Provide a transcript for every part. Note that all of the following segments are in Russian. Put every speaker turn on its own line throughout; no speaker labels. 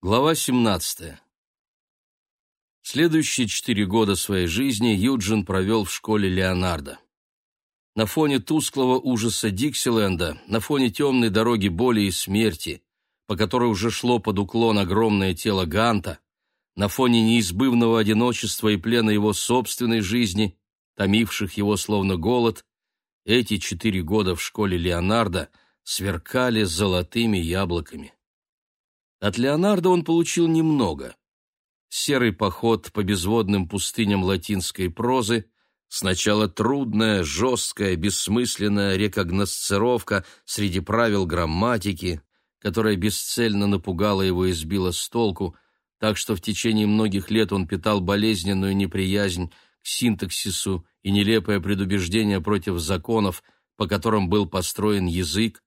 Глава 17. Следующие четыре года своей жизни Юджин провел в школе Леонардо. На фоне тусклого ужаса Диксиленда, на фоне темной дороги боли и смерти, по которой уже шло под уклон огромное тело Ганта, на фоне неизбывного одиночества и плена его собственной жизни, томивших его словно голод, эти четыре года в школе Леонардо сверкали золотыми яблоками. От Леонардо он получил немного. Серый поход по безводным пустыням латинской прозы, сначала трудная, жесткая, бессмысленная рекогносцировка среди правил грамматики, которая бесцельно напугала его и сбила с толку, так что в течение многих лет он питал болезненную неприязнь к синтаксису и нелепое предубеждение против законов, по которым был построен язык.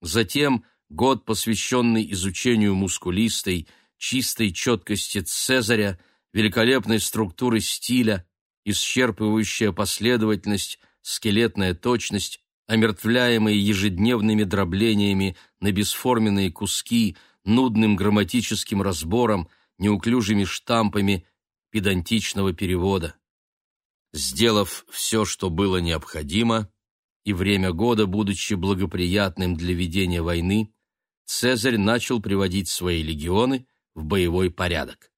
Затем – год, посвященный изучению мускулистой, чистой четкости Цезаря, великолепной структуры стиля, исчерпывающая последовательность, скелетная точность, омертвляемые ежедневными дроблениями на бесформенные куски, нудным грамматическим разбором, неуклюжими штампами педантичного перевода. Сделав все, что было необходимо, и время года, будучи благоприятным для ведения войны, Цезарь начал приводить свои легионы в боевой порядок.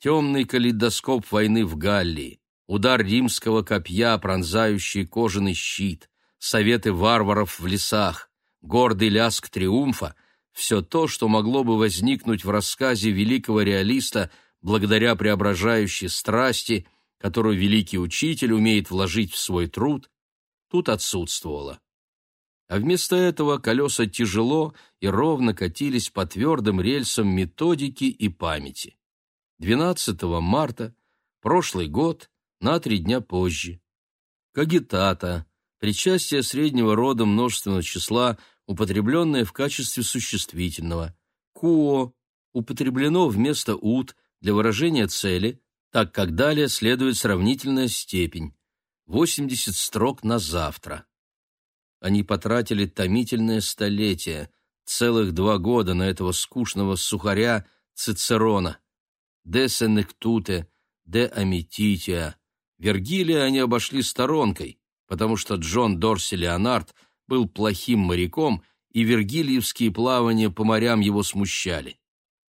Темный калейдоскоп войны в Галлии, удар римского копья, пронзающий кожаный щит, советы варваров в лесах, гордый ляск триумфа — все то, что могло бы возникнуть в рассказе великого реалиста благодаря преображающей страсти, которую великий учитель умеет вложить в свой труд, тут отсутствовало а вместо этого колеса тяжело и ровно катились по твердым рельсам методики и памяти. 12 марта, прошлый год, на три дня позже. Кагитата, причастие среднего рода множественного числа, употребленное в качестве существительного. Куо, употреблено вместо ут для выражения цели, так как далее следует сравнительная степень. 80 строк на завтра. Они потратили томительное столетие, целых два года на этого скучного сухаря Цицерона. «Де сенектуте», «де амитития». Вергилия они обошли сторонкой, потому что Джон Дорси Леонард был плохим моряком, и вергилиевские плавания по морям его смущали.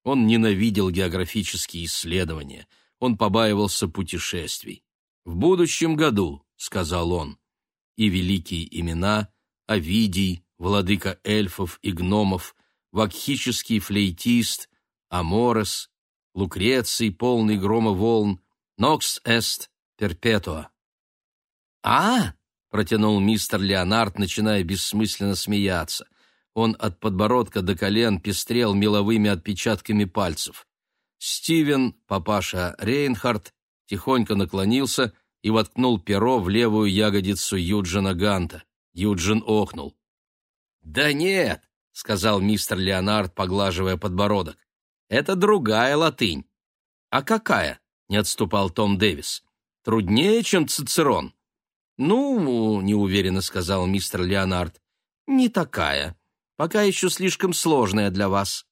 Он ненавидел географические исследования, он побаивался путешествий. «В будущем году», — сказал он, — «и великие имена — Овидий, владыка эльфов и гномов, вакхический флейтист, Аморес, Лукреций, полный грома волн, Нокс эст перпетуа. «А!» — протянул мистер Леонард, начиная бессмысленно смеяться. Он от подбородка до колен пестрел меловыми отпечатками пальцев. Стивен, папаша Рейнхард, тихонько наклонился и воткнул перо в левую ягодицу Юджина Ганта. Юджин охнул. «Да нет», — сказал мистер Леонард, поглаживая подбородок. «Это другая латынь». «А какая?» — не отступал Том Дэвис. «Труднее, чем Цицерон». «Ну, — неуверенно сказал мистер Леонард, — не такая. Пока еще слишком сложная для вас».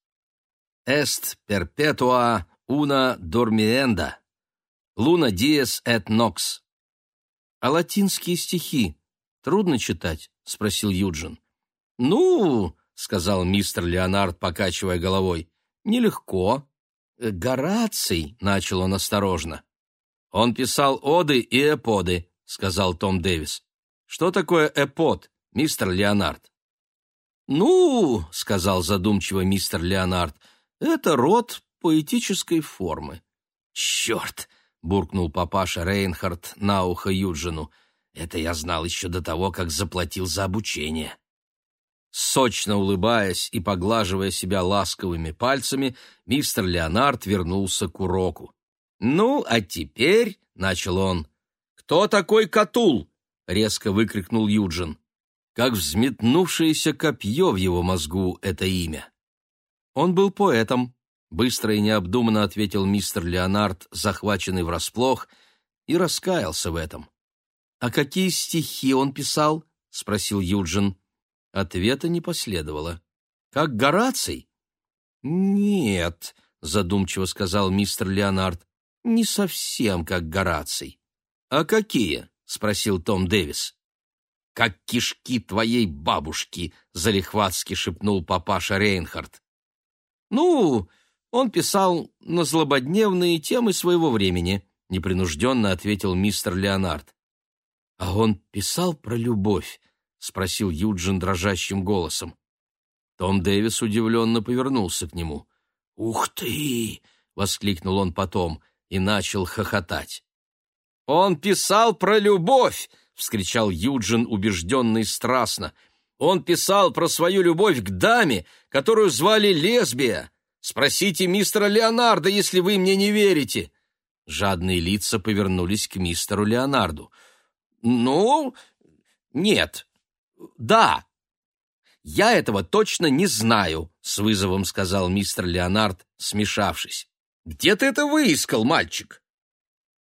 «Est perpetua una dormienda. Luna dies et nox». «А латинские стихи Трудно читать?» — спросил Юджин. «Ну, — сказал мистер Леонард, покачивая головой, — нелегко. Э, Гораций, — начал он осторожно. Он писал оды и эподы, — сказал Том Дэвис. Что такое эпод, мистер Леонард? «Ну, — сказал задумчиво мистер Леонард, — это род поэтической формы». «Черт!» — буркнул папаша Рейнхард на ухо Юджину — это я знал еще до того, как заплатил за обучение. Сочно улыбаясь и поглаживая себя ласковыми пальцами, мистер Леонард вернулся к уроку. «Ну, а теперь», — начал он, — «кто такой Катул?» — резко выкрикнул Юджин. Как взметнувшееся копье в его мозгу это имя. Он был поэтом, быстро и необдуманно ответил мистер Леонард, захваченный врасплох, и раскаялся в этом. «А какие стихи он писал?» — спросил Юджин. Ответа не последовало. «Как Гораций?» «Нет», — задумчиво сказал мистер Леонард. Не совсем как Гораций. А какие? спросил Том Дэвис. Как кишки твоей бабушки, залихватски шепнул папаша Рейнхард. Ну, он писал на злободневные темы своего времени, непринужденно ответил мистер Леонард. А он писал про любовь, спросил Юджин дрожащим голосом. Том Дэвис удивленно повернулся к нему. «Ух ты!» — воскликнул он потом и начал хохотать. «Он писал про любовь!» — вскричал Юджин, убежденно и страстно. «Он писал про свою любовь к даме, которую звали Лесбия. Спросите мистера Леонардо, если вы мне не верите». Жадные лица повернулись к мистеру Леонарду. «Ну, нет. Да, «Я этого точно не знаю», — с вызовом сказал мистер Леонард, смешавшись. «Где ты это выискал, мальчик?»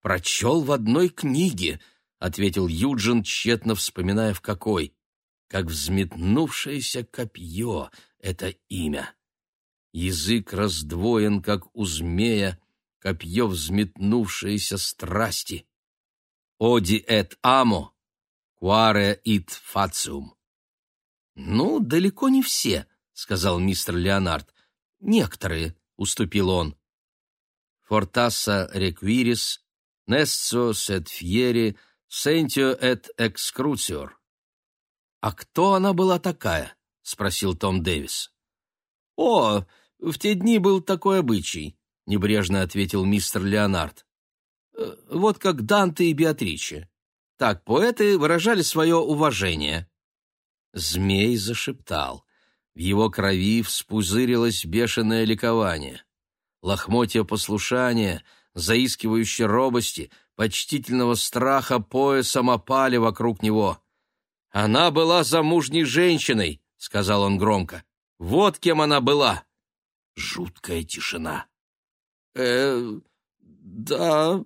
«Прочел в одной книге», — ответил Юджин, тщетно вспоминая в какой. «Как взметнувшееся копье — это имя. Язык раздвоен, как у змея, копье взметнувшееся страсти. Оди эт амо, quare ит фациум. «Ну, далеко не все», — сказал мистер Леонард. «Некоторые», — уступил он. «Фортаса реквирис, несцо сет фьери, сентио эт экскрутиор». «А кто она была такая?» — спросил Том Дэвис. «О, в те дни был такой обычай», — небрежно ответил мистер Леонард. «Э, «Вот как Данте и Беатриче. Так поэты выражали свое уважение». Змей зашептал. В его крови вспузырилось бешеное ликование. Лохмотья послушания, заискивающей робости, почтительного страха поясом опали вокруг него. «Она была замужней женщиной», — сказал он громко. «Вот кем она была». Жуткая тишина. «Э, да,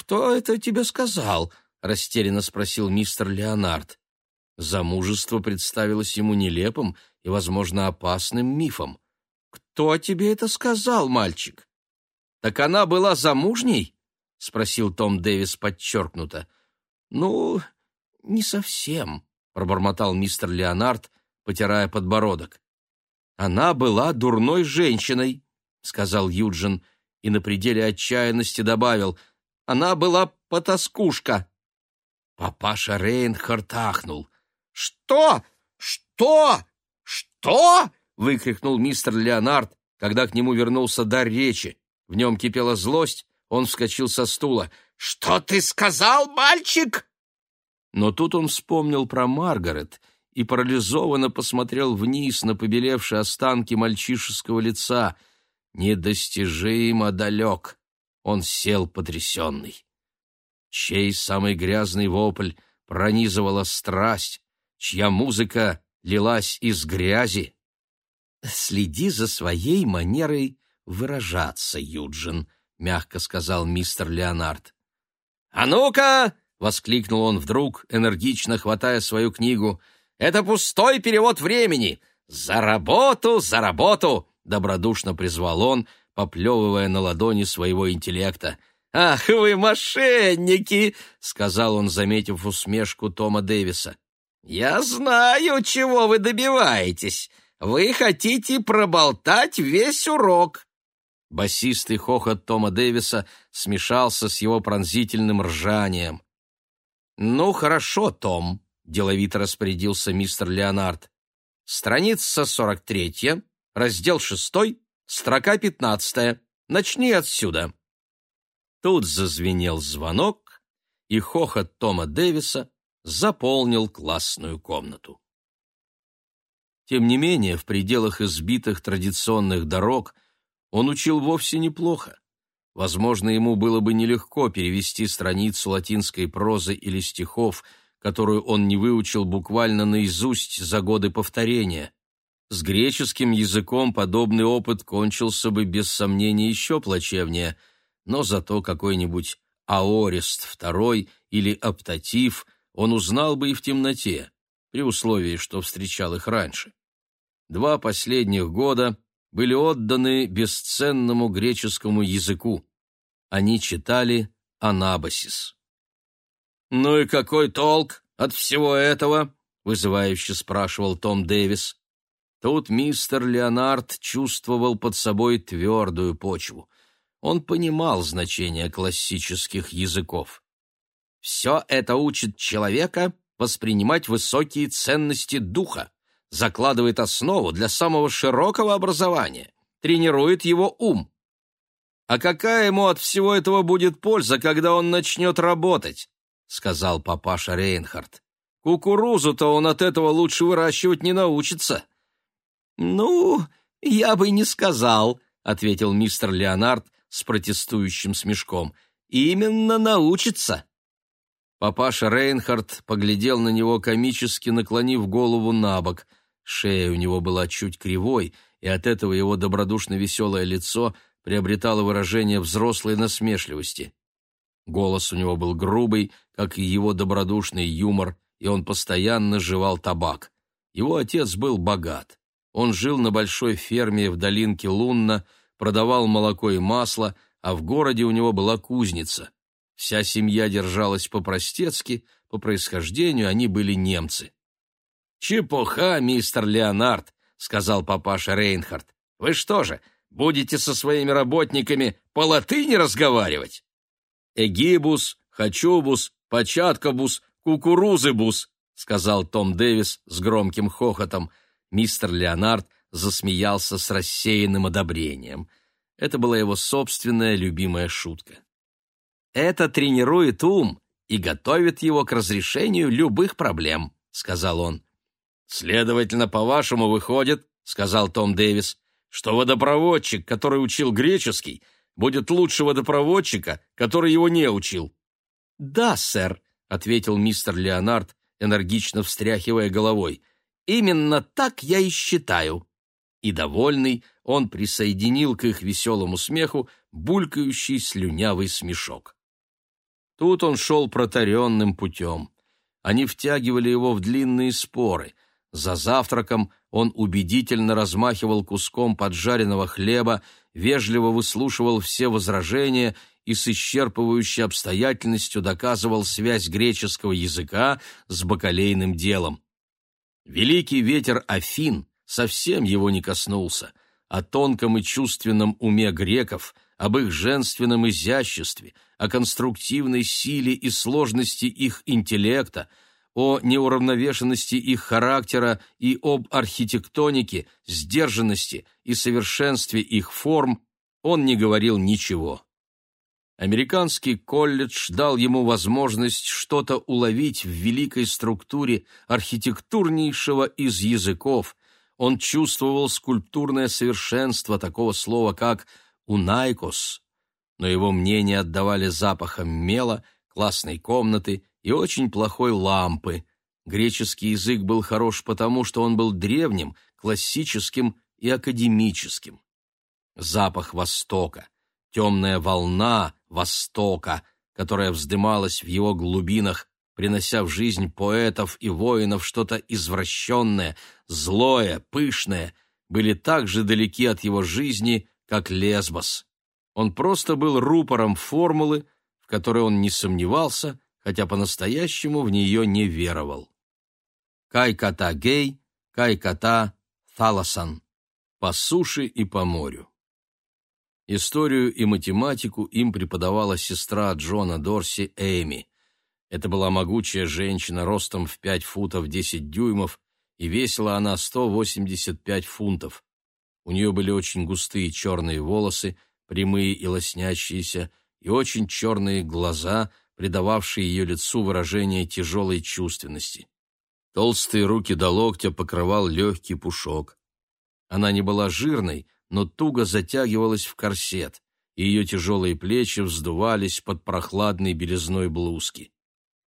кто это тебе сказал?» — растерянно спросил мистер Леонард. Замужество представилось ему нелепым и, возможно, опасным мифом. «Кто тебе это сказал, мальчик?» «Так она была замужней?» — спросил Том Дэвис подчеркнуто. «Ну, не совсем», — пробормотал мистер Леонард, потирая подбородок. «Она была дурной женщиной», — сказал Юджин, и на пределе отчаянности добавил. «Она была потаскушка». Папаша Рейнхард ахнул. «Что? Что? Что?» — выкрикнул мистер Леонард, когда к нему вернулся дар речи. В нем кипела злость, он вскочил со стула. «Что ты сказал, мальчик?» Но тут он вспомнил про Маргарет и парализованно посмотрел вниз на побелевшие останки мальчишеского лица. Недостижимо далек. Он сел потрясенный. Чей самый грязный вопль пронизывала страсть, чья музыка лилась из грязи. «Следи за своей манерой выражаться, Юджин», — мягко сказал мистер Леонард. «А ну-ка!» — воскликнул он вдруг, энергично хватая свою книгу. «Это пустой перевод времени! За работу, за работу!» — добродушно призвал он, поплевывая на ладони своего интеллекта. «Ах, вы мошенники!» — сказал он, заметив усмешку Тома Дэвиса. «Я знаю, чего вы добиваетесь. Вы хотите проболтать весь урок». Басистый хохот Тома Дэвиса смешался с его пронзительным ржанием. «Ну, хорошо, Том», — деловито распорядился мистер Леонард. «Страница сорок третья, раздел шестой, строка пятнадцатая. Начни отсюда». Тут зазвенел звонок, и хохот Тома Дэвиса заполнил классную комнату. Тем не менее, в пределах избитых традиционных дорог он учил вовсе неплохо. Возможно, ему было бы нелегко перевести страницу латинской прозы или стихов, которую он не выучил буквально наизусть за годы повторения. С греческим языком подобный опыт кончился бы без сомнения еще плачевнее, но зато какой-нибудь Аорист II или Аптатив – он узнал бы и в темноте, при условии, что встречал их раньше. Два последних года были отданы бесценному греческому языку. Они читали «Анабасис». «Ну и какой толк от всего этого?» — вызывающе спрашивал Том Дэвис. Тут мистер Леонард чувствовал под собой твердую почву. Он понимал значение классических языков. «Все это учит человека воспринимать высокие ценности духа, закладывает основу для самого широкого образования, тренирует его ум. А какая ему от всего этого будет польза, когда он начнет работать?» — сказал папаша Рейнхард. «Кукурузу-то он от этого лучше выращивать не научится». «Ну, я бы не сказал», — ответил мистер Леонард с протестующим смешком. «Именно научится». Папаша Рейнхард поглядел на него комически, наклонив голову на бок. Шея у него была чуть кривой, и от этого его добродушно веселое лицо приобретало выражение взрослой насмешливости. Голос у него был грубый, как и его добродушный юмор, и он постоянно жевал табак. Его отец был богат. Он жил на большой ферме в долинке Лунна, продавал молоко и масло, а в городе у него была кузница. Вся семья держалась по-простецки, по происхождению они были немцы. «Чепуха, мистер Леонард», — сказал папаша Рейнхард. «Вы что же, будете со своими работниками по латыни разговаривать?» «Эгибус, хачубус, початкобус, кукурузыбус», — сказал Том Дэвис с громким хохотом. Мистер Леонард засмеялся с рассеянным одобрением. Это была его собственная любимая шутка. «Это тренирует ум и готовит его к разрешению любых проблем», — сказал он. «Следовательно, по-вашему, выходит, — сказал Том Дэвис, — что водопроводчик, который учил греческий, будет лучше водопроводчика, который его не учил». «Да, сэр», — ответил мистер Леонард, энергично встряхивая головой. Именно так я и считаю. И довольный, он присоединил к их веселому смеху булькающий слюнявый смешок. Тут он шел протаренным путем. Они втягивали его в длинные споры. За завтраком он убедительно размахивал куском поджаренного хлеба, вежливо выслушивал все возражения и с исчерпывающей обстоятельностью доказывал связь греческого языка с бакалейным делом. Великий ветер Афин совсем его не коснулся. О тонком и чувственном уме греков, об их женственном изяществе, о конструктивной силе и сложности их интеллекта, о неуравновешенности их характера и об архитектонике, сдержанности и совершенстве их форм он не говорил ничего. Американский колледж дал ему возможность что-то уловить в великой структуре архитектурнейшего из языков. Он чувствовал скульптурное совершенство такого слова, как «унайкос», но его мнение отдавали запахом мела, классной комнаты и очень плохой лампы. Греческий язык был хорош потому, что он был древним, классическим и академическим. Запах Востока — темная волна Востока, которая вздымалась в его глубинах, принося в жизнь поэтов и воинов что-то извращенное, злое, пышное, были так же далеки от его жизни, как Лесбос. Он просто был рупором формулы, в которой он не сомневался, хотя по-настоящему в нее не веровал. Кай-ката гей, кай-ката thalasan, по суше и по морю. Историю и математику им преподавала сестра Джона Дорси Эми. Это была могучая женщина ростом в 5 футов 10 дюймов, и весила она 185 фунтов. У нее были очень густые черные волосы, прямые и лоснящиеся, и очень черные глаза, придававшие ее лицу выражение тяжелой чувственности. Толстые руки до локтя покрывал легкий пушок. Она не была жирной, но туго затягивалась в корсет, и ее тяжелые плечи вздувались под прохладной белизной блузки.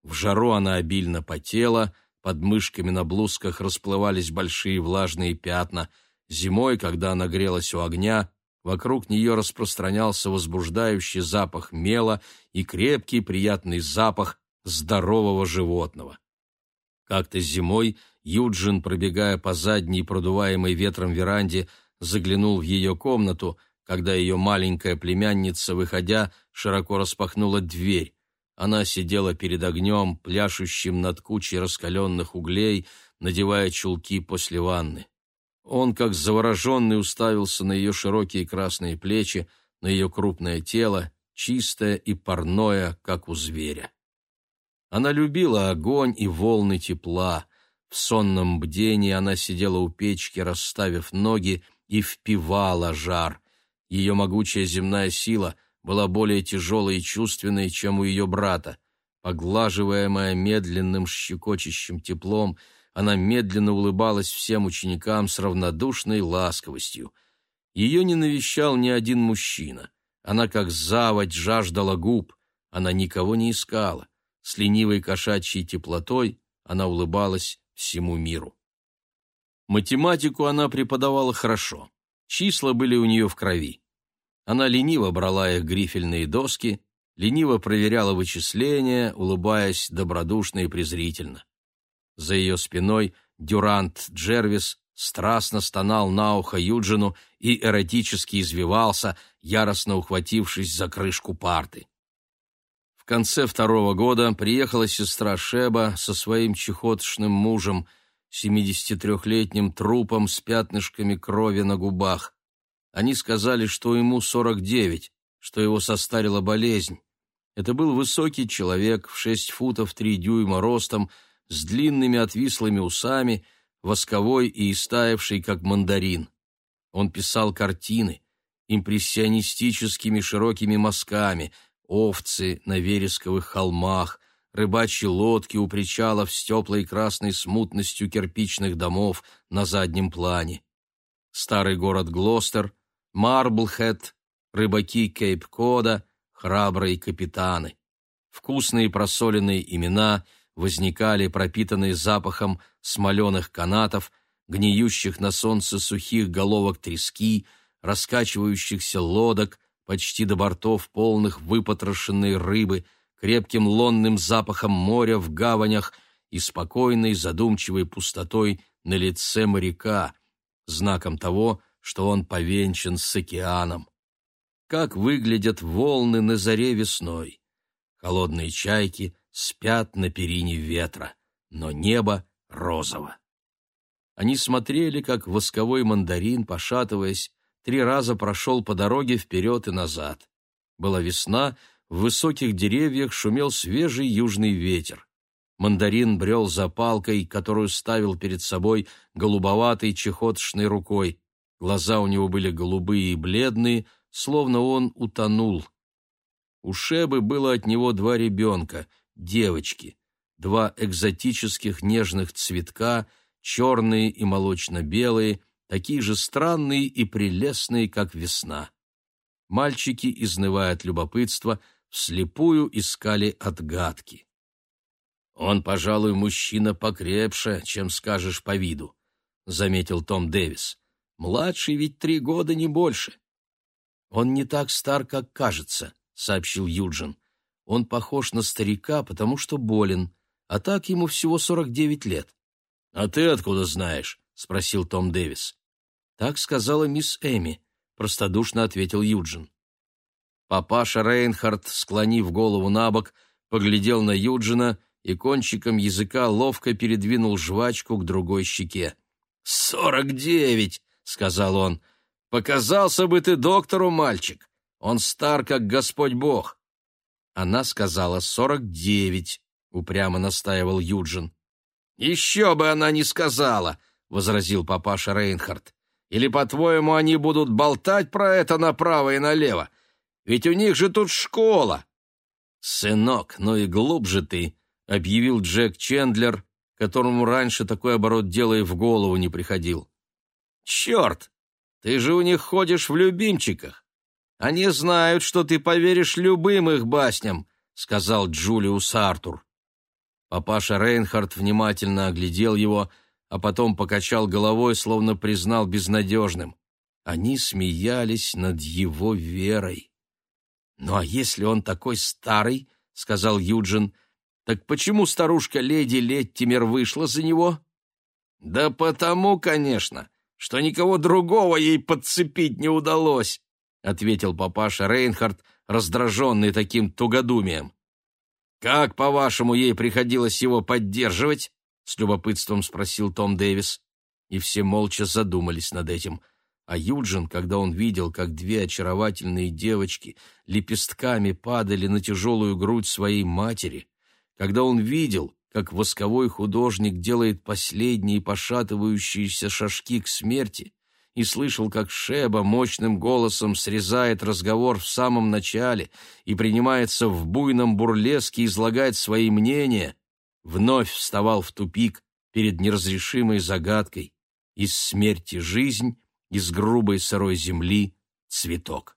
В жару она обильно потела, под мышками на блузках расплывались большие влажные пятна. Зимой, когда она грелась у огня, вокруг нее распространялся возбуждающий запах мела и крепкий приятный запах здорового животного. Как-то зимой Юджин, пробегая по задней продуваемой ветром веранде, заглянул в ее комнату, когда ее маленькая племянница, выходя, широко распахнула дверь. Она сидела перед огнем, пляшущим над кучей раскаленных углей, надевая чулки после ванны. Он, как завороженный, уставился на ее широкие красные плечи, на ее крупное тело, чистое и парное, как у зверя. Она любила огонь и волны тепла. В сонном бдении она сидела у печки, расставив ноги, и впивала жар. Ее могучая земная сила была более тяжелой и чувственной, чем у ее брата. Поглаживаемая медленным щекочущим теплом, она медленно улыбалась всем ученикам с равнодушной ласковостью. Ее не навещал ни один мужчина. Она, как заводь, жаждала губ. Она никого не искала. С ленивой кошачьей теплотой она улыбалась всему миру. Математику она преподавала хорошо. Числа были у нее в крови. Она лениво брала их грифельные доски, лениво проверяла вычисления, улыбаясь добродушно и презрительно. За ее спиной Дюрант Джервис страстно стонал на ухо Юджину и эротически извивался, яростно ухватившись за крышку парты. В конце второго года приехала сестра Шеба со своим чехотшным мужем, 73-летним трупом с пятнышками крови на губах. Они сказали, что ему 49, что его состарила болезнь. Это был высокий человек в 6 футов 3 дюйма ростом, с длинными отвислыми усами, восковой и истаявший, как мандарин. Он писал картины импрессионистическими широкими мазками, овцы на вересковых холмах, рыбачьи лодки у причалов с теплой красной смутностью кирпичных домов на заднем плане. Старый город Глостер, Марблхэт, рыбаки Кейп-Кода, храбрые капитаны. Вкусные просоленные имена — возникали пропитанные запахом смоленых канатов, гниющих на солнце сухих головок трески, раскачивающихся лодок, почти до бортов полных выпотрошенной рыбы, крепким лонным запахом моря в гаванях и спокойной задумчивой пустотой на лице моряка, знаком того, что он повенчан с океаном. Как выглядят волны на заре весной. Холодные чайки спят на перине ветра, но небо розово. Они смотрели, как восковой мандарин, пошатываясь, три раза прошел по дороге вперед и назад. Была весна, в высоких деревьях шумел свежий южный ветер. Мандарин брел за палкой, которую ставил перед собой голубоватой чехотшной рукой. Глаза у него были голубые и бледные, словно он утонул. У Шебы было от него два ребенка — девочки, два экзотических нежных цветка, черные и молочно-белые, такие же странные и прелестные, как весна. Мальчики, изнывая от любопытства, вслепую искали отгадки. «Он, пожалуй, мужчина покрепше, чем скажешь по виду», — заметил Том Дэвис. «Младший ведь три года, не больше». «Он не так стар, как кажется», — сообщил Юджин. Он похож на старика, потому что болен, а так ему всего сорок девять лет. — А ты откуда знаешь? — спросил Том Дэвис. — Так сказала мисс Эми, — простодушно ответил Юджин. Папаша Рейнхард, склонив голову на бок, поглядел на Юджина и кончиком языка ловко передвинул жвачку к другой щеке. «Сорок девять!» — сказал он. «Показался бы ты доктору, мальчик! Он стар, как Господь Бог!» Она сказала сорок девять, упрямо настаивал Юджин. Еще бы она не сказала, возразил папаша Рейнхард. Или, по-твоему, они будут болтать про это направо и налево? Ведь у них же тут школа. Сынок, ну и глубже ты, объявил Джек Чендлер, которому раньше такой оборот дела и в голову не приходил. Черт, ты же у них ходишь в любимчиках. Они знают, что ты поверишь любым их басням», — сказал Джулиус Артур. Папаша Рейнхард внимательно оглядел его, а потом покачал головой, словно признал безнадежным. Они смеялись над его верой. «Ну а если он такой старый, — сказал Юджин, — так почему старушка леди Леттимер вышла за него?» «Да потому, конечно,
что никого другого ей подцепить не удалось, ответил папаша Рейнхард, раздраженный таким тугодумием. Как, по-вашему, ей приходилось его поддерживать? с любопытством спросил Том Дэвис. И все молча задумались над этим. А Юджин, когда он видел, как две очаровательные девочки лепестками падали на тяжелую грудь своей матери, когда он видел, как восковой художник делает последние пошатывающиеся шажки к смерти, и слышал, как Шеба мощным голосом срезает разговор в самом начале и принимается в буйном бурлеске излагать свои мнения, вновь вставал в тупик перед неразрешимой загадкой из смерти жизнь, из грубой сырой земли цветок.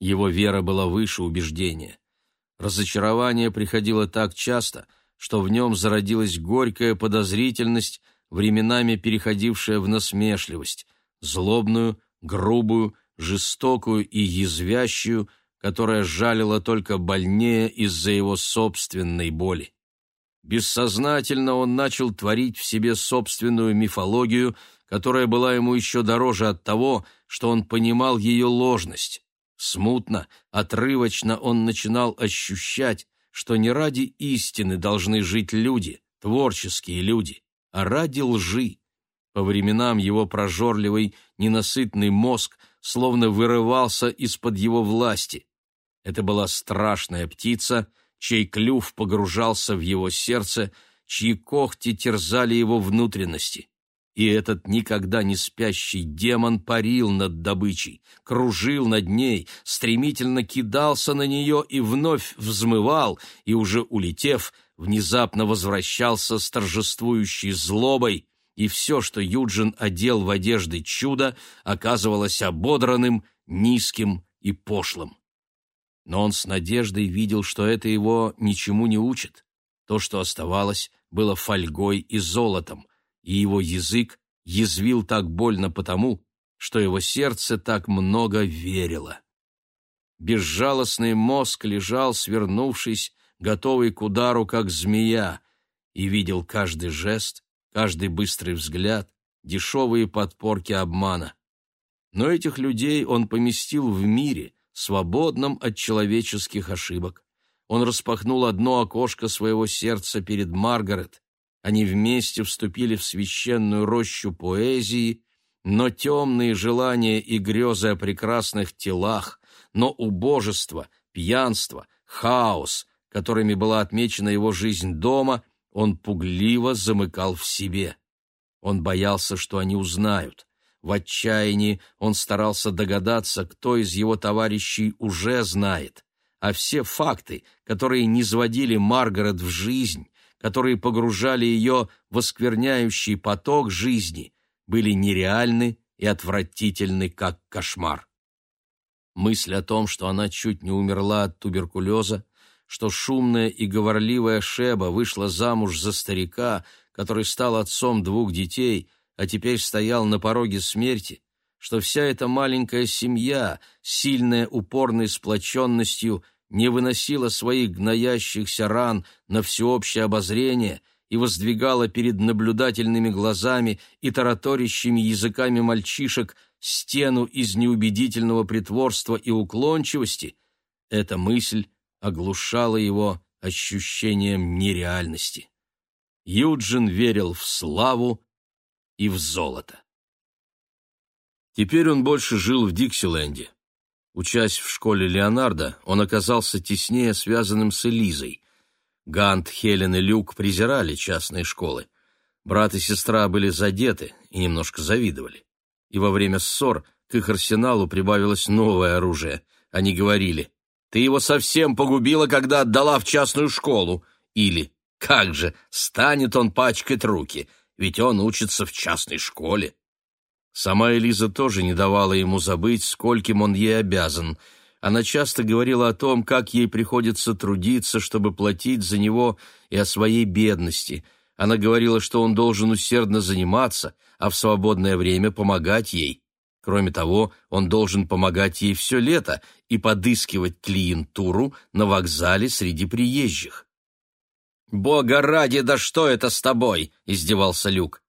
Его вера была выше убеждения. Разочарование приходило так часто, что в нем зародилась горькая подозрительность, временами переходившая в насмешливость, злобную, грубую, жестокую и язвящую, которая жалила только больнее из-за его собственной боли. Бессознательно он начал творить в себе собственную мифологию, которая была ему еще дороже от того, что он понимал ее ложность. Смутно, отрывочно он начинал ощущать, что не ради истины должны жить люди, творческие люди, а ради лжи. По временам его прожорливый, ненасытный мозг словно вырывался из-под его власти. Это была страшная птица, чей клюв погружался в его сердце, чьи когти терзали его внутренности. И этот никогда не спящий демон парил над добычей, кружил над ней, стремительно кидался на нее и вновь взмывал, и уже улетев, внезапно возвращался с торжествующей злобой, и все, что Юджин одел в одежды чуда, оказывалось ободранным, низким и пошлым. Но он с надеждой видел, что это его ничему не учит. То, что оставалось, было фольгой и золотом, и его язык язвил так больно потому, что его сердце так много верило. Безжалостный мозг лежал, свернувшись, готовый к удару, как змея, и видел каждый жест, каждый быстрый взгляд, дешевые подпорки обмана. Но этих людей он поместил в мире, свободном от человеческих ошибок. Он распахнул одно окошко своего сердца перед Маргарет. Они вместе вступили в священную рощу поэзии, но темные желания и грезы о прекрасных телах, но убожество, пьянство, хаос, которыми была отмечена его жизнь дома — он пугливо замыкал в себе. Он боялся, что они узнают. В отчаянии он старался догадаться, кто из его товарищей уже знает. А все факты, которые не сводили Маргарет в жизнь, которые погружали ее в оскверняющий поток жизни, были нереальны и отвратительны, как кошмар. Мысль о том, что она чуть не умерла от туберкулеза, что шумная и говорливая Шеба вышла замуж за старика, который стал отцом двух детей, а теперь стоял на пороге смерти, что вся эта маленькая семья, сильная упорной сплоченностью, не выносила своих гноящихся ран на всеобщее обозрение и воздвигала перед наблюдательными глазами и тараторящими языками мальчишек стену из неубедительного притворства и уклончивости, эта мысль оглушало его ощущением нереальности. Юджин верил в славу и в золото. Теперь он больше жил в Диксиленде. Учась в школе Леонардо, он оказался теснее связанным с Элизой. Гант, Хелен и Люк презирали частные школы. Брат и сестра были задеты и немножко завидовали. И во время ссор к их арсеналу прибавилось новое оружие. Они говорили ты его совсем погубила, когда отдала в частную школу. Или, как же, станет он пачкать руки, ведь он учится в частной школе. Сама Элиза тоже не давала ему забыть, скольким он ей обязан. Она часто говорила о том, как ей приходится трудиться, чтобы платить за него и о своей бедности. Она говорила, что он должен усердно заниматься, а в свободное время помогать ей. Кроме того, он должен помогать ей все лето и подыскивать клиентуру на вокзале среди приезжих. «Бога ради, да что это с тобой?» — издевался Люк.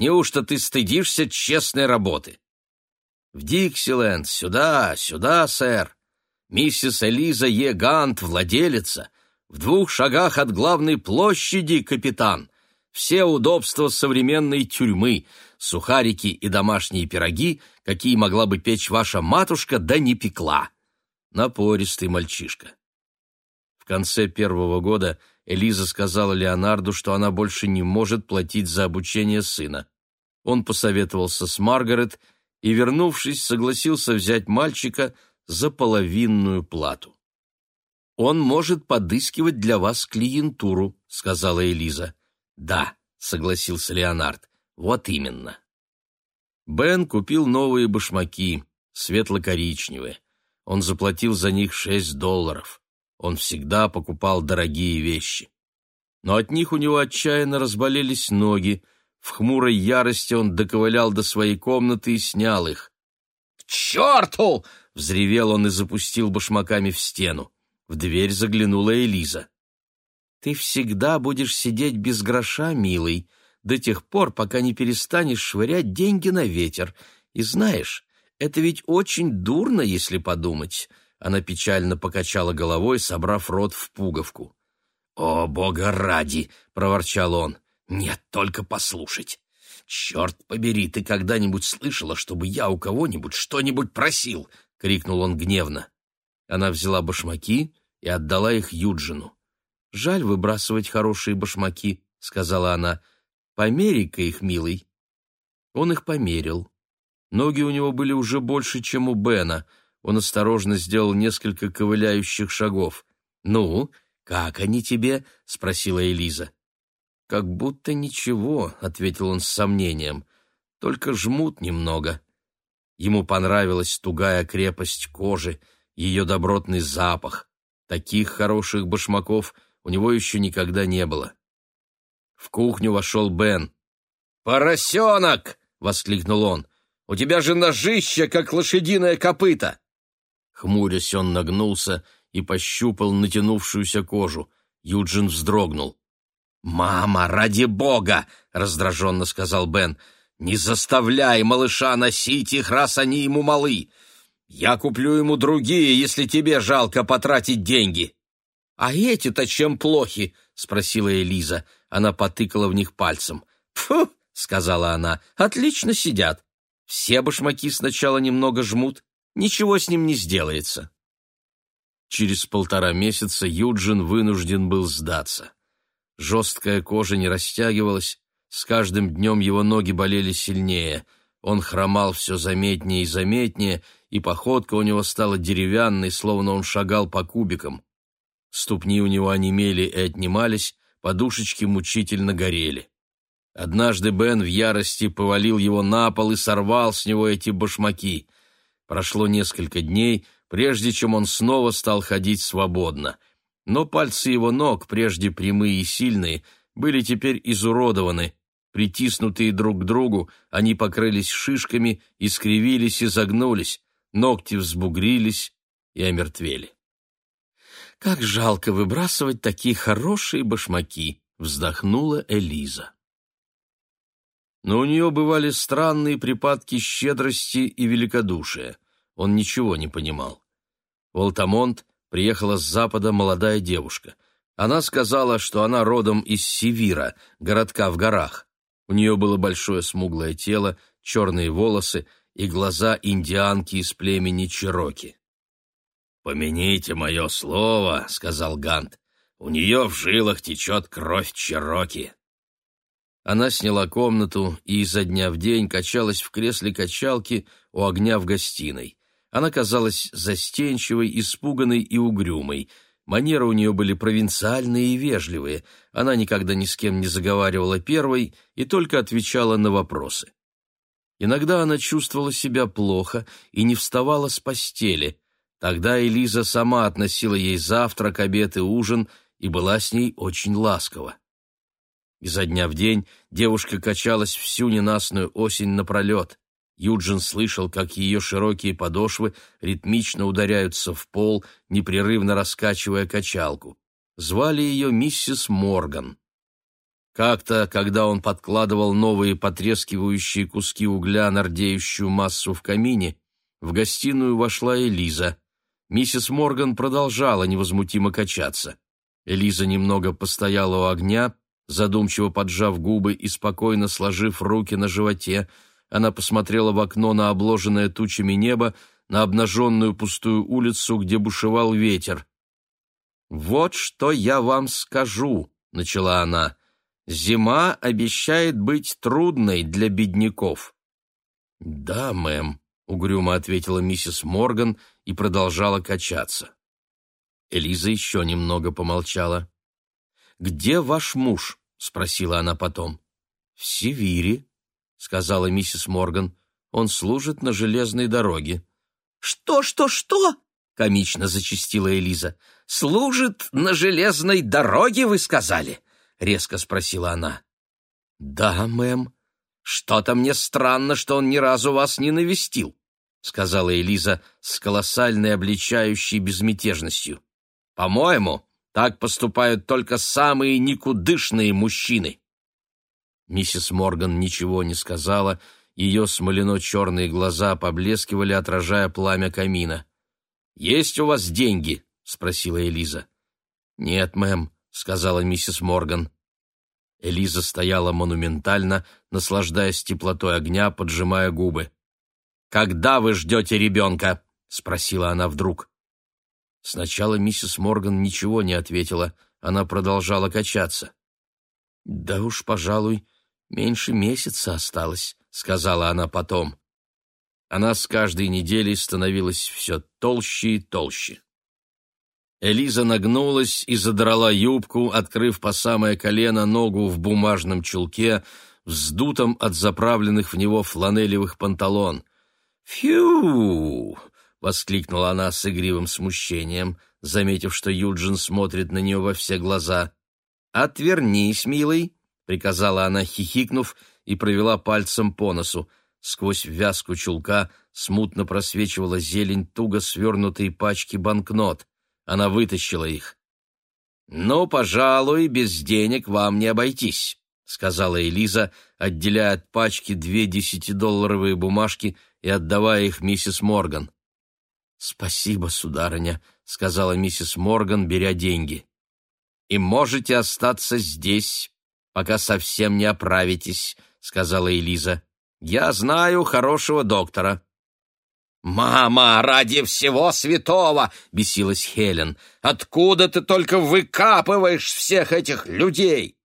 Неужто ты стыдишься честной работы? В Диксиленд, сюда, сюда, сэр. Миссис Элиза Е. Гант, владелица. В двух шагах от главной площади, капитан. Все удобства современной тюрьмы, сухарики и домашние пироги, какие могла бы печь ваша матушка, да не пекла. Напористый мальчишка. В конце первого года Элиза сказала Леонарду, что она больше не может платить за обучение сына. Он посоветовался с Маргарет и, вернувшись, согласился взять мальчика за половинную плату. «Он может подыскивать для вас клиентуру», — сказала Элиза. «Да», — согласился Леонард, — «вот именно». Бен купил новые башмаки, светло-коричневые. Он заплатил за них шесть долларов. Он всегда покупал дорогие вещи. Но от них у него отчаянно разболелись ноги. В хмурой ярости он доковылял до своей комнаты и снял их. «К черту!» — взревел он и запустил башмаками в стену. В дверь заглянула Элиза. «Ты всегда будешь сидеть без гроша, милый, до тех пор, пока не перестанешь швырять деньги на ветер. И знаешь, это ведь очень дурно, если подумать. Она печально покачала головой, собрав рот в пуговку. «О, бога ради!» — проворчал он. «Нет, только послушать. Черт побери, ты когда-нибудь слышала, чтобы я у кого-нибудь что-нибудь просил?» — крикнул он гневно. Она взяла башмаки и отдала их Юджину. «Жаль выбрасывать хорошие башмаки», — сказала она. «Померяй-ка их, милый». Он их померил. Ноги у него были уже больше, чем у Бена — он осторожно сделал несколько ковыляющих шагов. «Ну, как они тебе?» — спросила Элиза. «Как будто ничего», — ответил он с сомнением. «Только жмут немного». Ему понравилась тугая крепость кожи, ее добротный запах. Таких хороших башмаков у него еще никогда не было. В кухню вошел Бен. «Поросенок!» — воскликнул он. «У тебя же ножище, как лошадиное копыто!» Хмурясь, он нагнулся и пощупал натянувшуюся кожу. Юджин вздрогнул. «Мама, ради бога!» — раздраженно сказал Бен. «Не заставляй малыша носить их, раз они ему малы. Я куплю ему другие, если тебе жалко потратить деньги». «А эти-то чем плохи?» — спросила Элиза. Она потыкала в них пальцем. «Фу!» — сказала она. «Отлично сидят. Все башмаки сначала немного жмут, ничего с ним не сделается. Через полтора месяца Юджин вынужден был сдаться. Жесткая кожа не растягивалась, с каждым днем его ноги болели сильнее. Он хромал все заметнее и заметнее, и походка у него стала деревянной, словно он шагал по кубикам. Ступни у него онемели и отнимались, подушечки мучительно горели. Однажды Бен в ярости повалил его на пол и сорвал с него эти башмаки — Прошло несколько дней, прежде чем он снова стал ходить свободно. Но пальцы его ног, прежде прямые и сильные, были теперь изуродованы. Притиснутые друг к другу, они покрылись шишками, искривились и загнулись, ногти взбугрились и омертвели. «Как жалко выбрасывать такие хорошие башмаки!» — вздохнула Элиза но у нее бывали странные припадки щедрости и великодушия. Он ничего не понимал. В Алтамонт приехала с запада молодая девушка. Она сказала, что она родом из Севира, городка в горах. У нее было большое смуглое тело, черные волосы и глаза индианки из племени Чироки. «Помяните мое слово», — сказал Гант, — «у нее в жилах течет кровь Чироки». Она сняла комнату и изо дня в день качалась в кресле качалки у огня в гостиной. Она казалась застенчивой, испуганной и угрюмой. Манеры у нее были провинциальные и вежливые. Она никогда ни с кем не заговаривала первой и только отвечала на вопросы. Иногда она чувствовала себя плохо и не вставала с постели. Тогда Элиза сама относила ей завтрак, обед и ужин и была с ней очень ласкова. Изо дня в день девушка качалась всю ненастную осень напролет. Юджин слышал, как ее широкие подошвы ритмично ударяются в пол, непрерывно раскачивая качалку. Звали ее миссис Морган.
Как-то, когда он подкладывал новые потрескивающие куски угля на рдеющую массу в камине, в гостиную вошла Элиза. Миссис Морган продолжала невозмутимо качаться. Элиза немного постояла у огня, задумчиво поджав губы и спокойно сложив руки на животе. Она посмотрела в окно на обложенное тучами небо, на обнаженную пустую улицу, где бушевал ветер. «Вот что я вам скажу», — начала она. «Зима обещает быть трудной для бедняков». «Да, мэм», — угрюмо ответила миссис Морган и продолжала качаться. Элиза еще немного помолчала. «Где ваш муж?» — спросила она потом. «В Севире», — сказала миссис Морган. «Он служит на железной дороге».
«Что, что, что?» — комично зачастила Элиза. «Служит на железной дороге, вы сказали?» — резко спросила она.
«Да, мэм.
Что-то мне странно, что он ни разу вас не навестил», — сказала Элиза с колоссальной обличающей безмятежностью. «По-моему, так поступают только самые никудышные мужчины».
Миссис Морган ничего не сказала, — ее смолено-черные глаза поблескивали, отражая пламя камина.
«Есть у вас деньги?» — спросила Элиза.
«Нет, мэм», — сказала миссис Морган. Элиза стояла монументально, наслаждаясь теплотой огня, поджимая губы.
«Когда вы ждете ребенка?» — спросила она вдруг.
Сначала миссис Морган ничего не ответила, она продолжала качаться. «Да уж, пожалуй, меньше месяца осталось», — сказала она потом. Она с каждой неделей становилась все толще и толще. Элиза нагнулась и задрала юбку, открыв по самое колено ногу в бумажном чулке, вздутом от заправленных в него фланелевых панталон.
«Фью!»
— воскликнула она с игривым смущением, заметив, что Юджин смотрит на нее во все глаза.
«Отвернись, милый!»
— приказала она, хихикнув, и провела пальцем по носу. Сквозь вязку чулка смутно просвечивала зелень туго свернутой пачки банкнот. Она вытащила их.
«Ну, пожалуй, без денег вам не обойтись», — сказала Элиза, отделяя от пачки две десятидолларовые бумажки и отдавая их миссис Морган.
«Спасибо, сударыня», — сказала миссис Морган, беря деньги.
«И можете остаться здесь, пока совсем не оправитесь», — сказала Элиза. «Я знаю хорошего доктора». «Мама, ради всего святого!» — бесилась Хелен. «Откуда ты только выкапываешь всех этих людей?»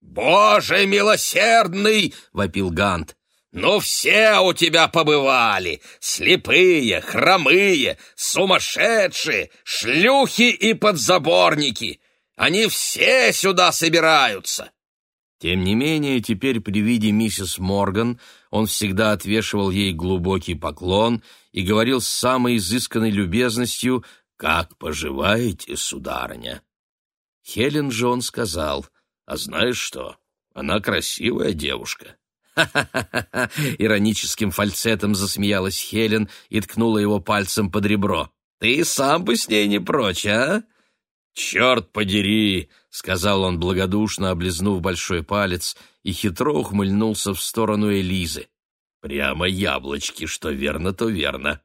«Боже милосердный!» — вопил Гант. «Ну все у тебя побывали! Слепые, хромые, сумасшедшие, шлюхи и подзаборники! Они все сюда собираются!»
Тем не менее, теперь при виде миссис Морган он всегда отвешивал ей глубокий поклон и говорил с самой изысканной любезностью «Как поживаете, сударыня?» Хелен же он сказал «А знаешь что, она красивая девушка».
«Ха-ха-ха!» — ироническим фальцетом засмеялась Хелен и ткнула его пальцем под ребро. «Ты сам бы с ней не прочь, а?»
«Черт подери!» — сказал он благодушно, облизнув большой палец, и хитро ухмыльнулся в сторону Элизы. «Прямо яблочки, что верно, то верно».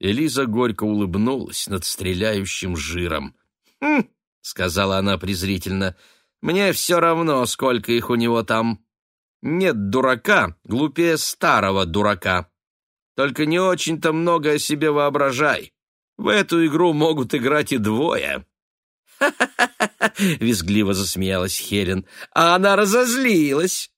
Элиза горько улыбнулась над стреляющим жиром.
«Хм!» — сказала она презрительно. «Мне все равно, сколько их у него там. Нет дурака, глупее старого дурака. Только не очень-то много о себе воображай. В эту игру могут играть и двое». Визгливо засмеялась Хелен. «А она разозлилась!»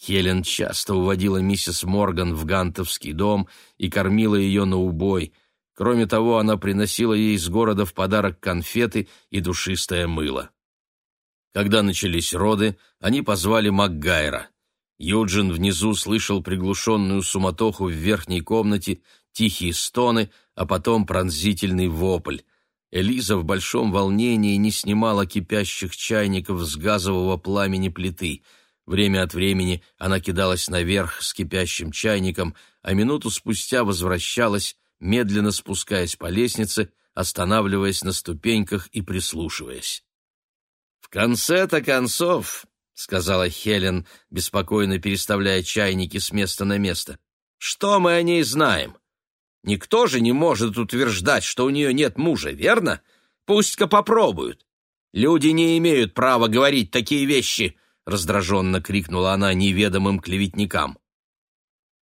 Хелен часто уводила миссис Морган в Гантовский дом и кормила ее на убой. Кроме того, она приносила ей из города в подарок конфеты и душистое мыло. Когда начались роды, они позвали Макгайра. Юджин внизу слышал приглушенную суматоху в верхней комнате, тихие стоны, а потом пронзительный вопль. Элиза в большом волнении не снимала кипящих чайников с газового пламени плиты. Время от времени она кидалась наверх с кипящим чайником, а минуту спустя возвращалась, медленно спускаясь по лестнице, останавливаясь на ступеньках и прислушиваясь. В
конце-то концов, — сказала Хелен, беспокойно переставляя чайники с места на место, — что мы о ней знаем? Никто же не может утверждать, что у нее нет мужа, верно? Пусть-ка попробуют. Люди не имеют права говорить такие вещи, — раздраженно крикнула она неведомым клеветникам.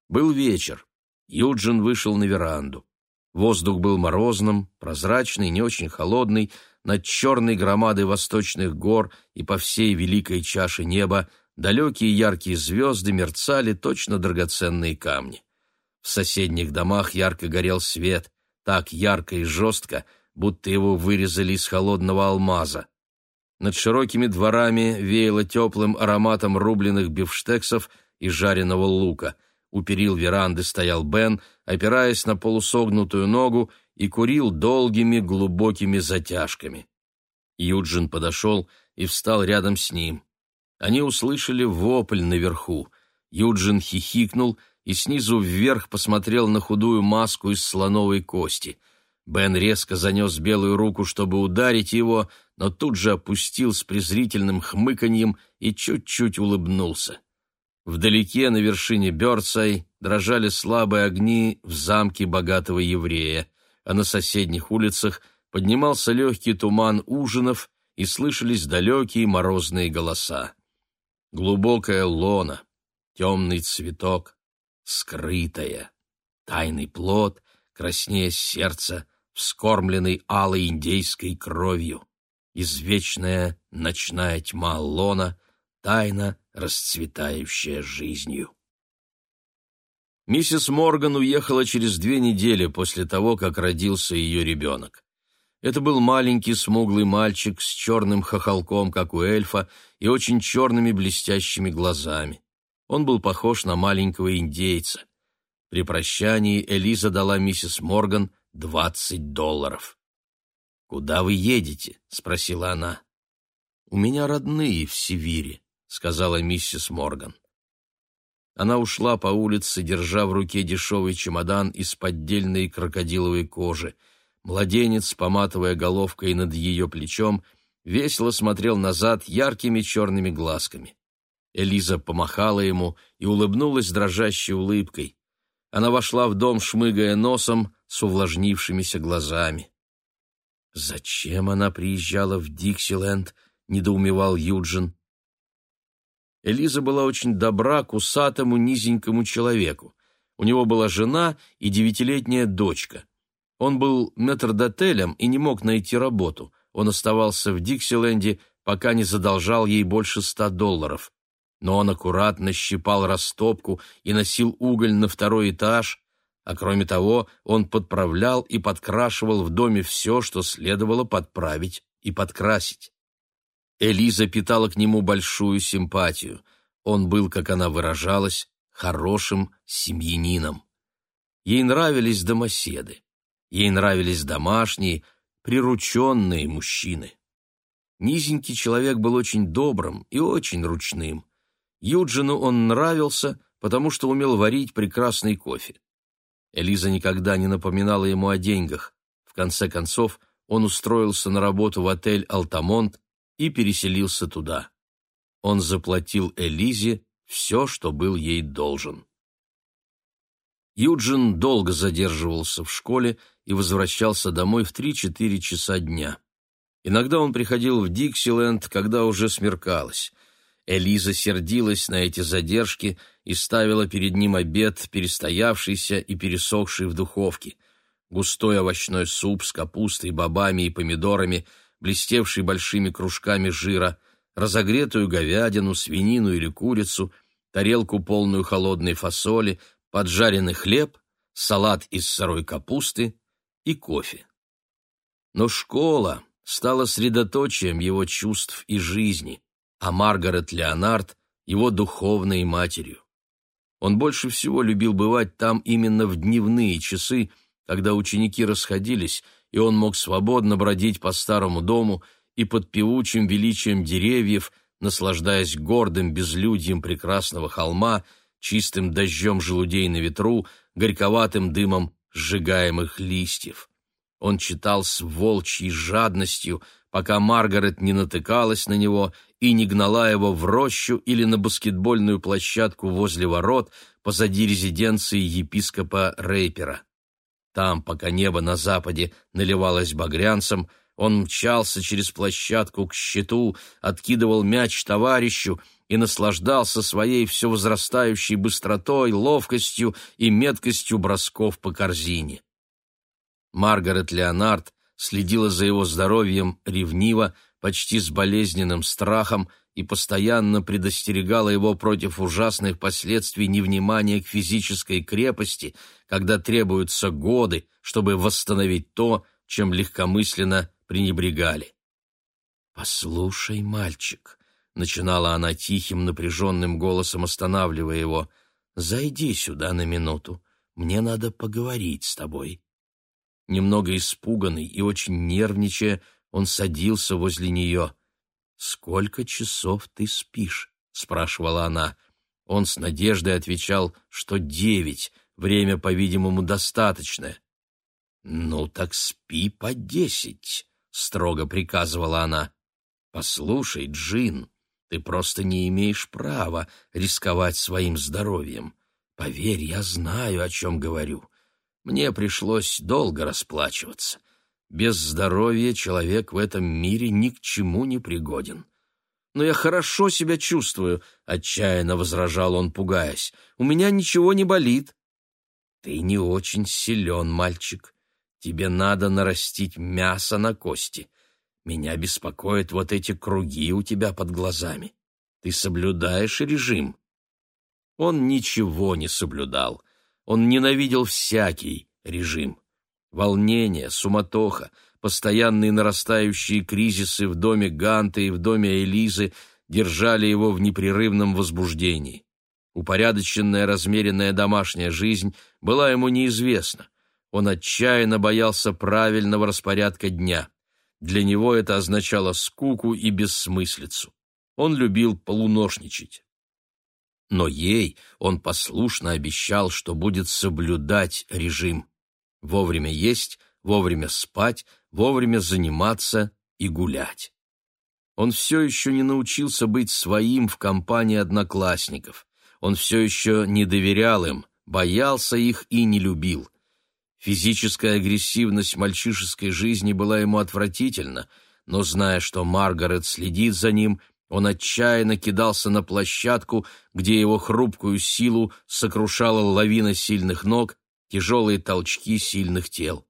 Был вечер. Юджин вышел на веранду. Воздух был морозным, прозрачный, не очень холодный, над черной громадой восточных гор и по всей великой чаше неба далекие яркие звезды мерцали точно драгоценные камни. В соседних домах ярко горел свет, так ярко и жестко, будто его вырезали из холодного алмаза. Над широкими дворами веяло теплым ароматом рубленых бифштексов и жареного лука. У перил веранды стоял Бен, опираясь на полусогнутую ногу, и курил долгими глубокими затяжками. Юджин подошел и встал рядом с ним. Они услышали вопль наверху. Юджин хихикнул и снизу вверх посмотрел на худую маску из слоновой кости — Бен резко занес белую руку, чтобы ударить его, но тут же опустил с презрительным хмыканьем и чуть-чуть улыбнулся. Вдалеке на вершине Бёрдсай дрожали слабые огни в замке богатого еврея, а на соседних улицах поднимался легкий туман ужинов и слышались далекие морозные голоса. Глубокая лона, темный цветок, скрытая, тайный плод, краснее сердца, вскормленный алой индейской кровью. Извечная ночная тьма лона, тайна, расцветающая жизнью. Миссис Морган уехала через две недели после того, как родился ее ребенок. Это был маленький смуглый мальчик с черным хохолком, как у эльфа, и очень черными блестящими глазами. Он был похож на маленького индейца. При прощании Элиза дала миссис Морган двадцать долларов. «Куда вы едете?» — спросила она. «У меня родные в Севире», — сказала миссис Морган. Она ушла по улице, держа в руке дешевый чемодан из поддельной крокодиловой кожи. Младенец, поматывая головкой над ее плечом, весело смотрел назад яркими черными глазками. Элиза помахала ему и улыбнулась дрожащей улыбкой. Она вошла в дом, шмыгая носом, с увлажнившимися глазами. «Зачем она приезжала в Диксиленд?» — недоумевал Юджин. Элиза была очень добра к усатому низенькому человеку. У него была жена и девятилетняя дочка. Он был метрдотелем и не мог найти работу. Он оставался в Диксиленде, пока не задолжал ей больше ста долларов но он аккуратно щипал растопку и носил уголь на второй этаж, а кроме того он подправлял и подкрашивал в доме все, что следовало подправить и подкрасить. Элиза питала к нему большую симпатию. Он был, как она выражалась, хорошим семьянином. Ей нравились домоседы. Ей нравились домашние, прирученные мужчины. Низенький человек был очень добрым и очень ручным. Юджину он нравился, потому что умел варить прекрасный кофе. Элиза никогда не напоминала ему о деньгах. В конце концов, он устроился на работу в отель «Алтамонт» и переселился туда. Он заплатил Элизе все, что был ей должен. Юджин долго задерживался в школе и возвращался домой в 3-4 часа дня. Иногда он приходил в Диксиленд, когда уже смеркалось. Элиза сердилась на эти задержки и ставила перед ним обед, перестоявшийся и пересохший в духовке. Густой овощной суп с капустой, бобами и помидорами, блестевший большими кружками жира, разогретую говядину, свинину или курицу, тарелку полную холодной фасоли, поджаренный хлеб, салат из сырой капусты и кофе. Но школа стала средоточием его чувств и жизни а Маргарет Леонард — его духовной матерью. Он больше всего любил бывать там именно в дневные часы, когда ученики расходились, и он мог свободно бродить по старому дому и под певучим величием деревьев, наслаждаясь гордым безлюдьем прекрасного холма, чистым дождем желудей на ветру, горьковатым дымом сжигаемых листьев.
Он читал с волчьей жадностью, пока Маргарет не натыкалась на него и не гнала его в рощу или на баскетбольную площадку возле ворот позади резиденции епископа Рейпера. Там, пока небо на западе наливалось багрянцем, он мчался через площадку к щиту, откидывал мяч товарищу и наслаждался своей все возрастающей быстротой, ловкостью и меткостью бросков по корзине. Маргарет Леонард следила за его здоровьем ревниво, почти с болезненным страхом и постоянно предостерегала его против ужасных последствий невнимания к физической крепости, когда требуются годы, чтобы восстановить то, чем легкомысленно пренебрегали. «Послушай, мальчик», — начинала она тихим, напряженным голосом, останавливая его, — «зайди сюда на минуту, мне надо поговорить с тобой». Немного испуганный и очень нервничая, он садился возле нее. «Сколько часов ты спишь?» — спрашивала она. Он с надеждой отвечал, что девять, время, по-видимому, достаточное. «Ну так спи по десять», — строго приказывала она. «Послушай, Джин, ты просто не имеешь права рисковать своим здоровьем. Поверь, я знаю, о чем говорю. Мне пришлось долго расплачиваться. Без здоровья человек в этом мире ни к чему не пригоден». «Но я хорошо себя чувствую», — отчаянно возражал он, пугаясь. «У меня ничего не болит». «Ты не очень силен, мальчик. Тебе надо нарастить мясо на кости. Меня беспокоят вот эти круги у тебя под глазами. Ты соблюдаешь режим?» Он ничего не соблюдал. Он ненавидел всякий режим. Волнение, суматоха, постоянные нарастающие кризисы в доме Ганта и в доме Элизы держали его в непрерывном возбуждении. Упорядоченная, размеренная домашняя жизнь была ему неизвестна. Он отчаянно боялся правильного распорядка дня. Для него это означало скуку и бессмыслицу. Он любил полуношничать. Но ей он послушно обещал, что будет соблюдать режим. Вовремя есть, вовремя спать, вовремя заниматься и гулять. Он все еще не научился быть своим в компании одноклассников. Он все еще не доверял им, боялся их и не любил. Физическая агрессивность мальчишеской жизни была ему отвратительна, но, зная, что Маргарет следит за ним, он отчаянно кидался на площадку, где его хрупкую силу сокрушала лавина сильных ног, тяжелые толчки сильных тел.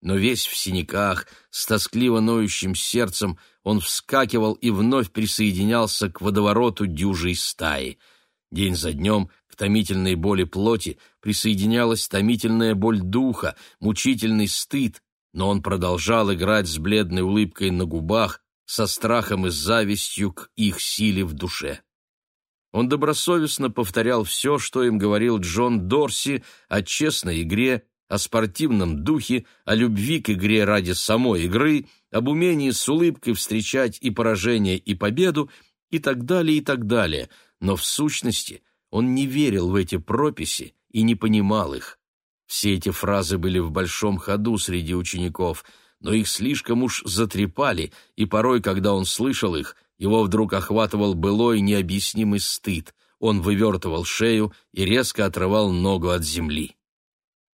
Но весь в синяках, с тоскливо ноющим сердцем, он вскакивал и вновь присоединялся к водовороту дюжей стаи — День за днем к томительной боли плоти присоединялась томительная боль духа, мучительный стыд, но он продолжал играть с бледной улыбкой на губах, со страхом и завистью к их силе в душе. Он добросовестно повторял все, что им говорил Джон Дорси о честной игре, о спортивном духе, о любви к игре ради самой игры, об умении с улыбкой встречать и поражение, и победу, и так далее, и так далее — но в сущности он не верил в эти прописи и не понимал их. Все эти фразы были в большом ходу среди учеников, но их слишком уж затрепали, и порой, когда он слышал их, его вдруг охватывал былой необъяснимый стыд. Он вывертывал шею и резко отрывал ногу от земли.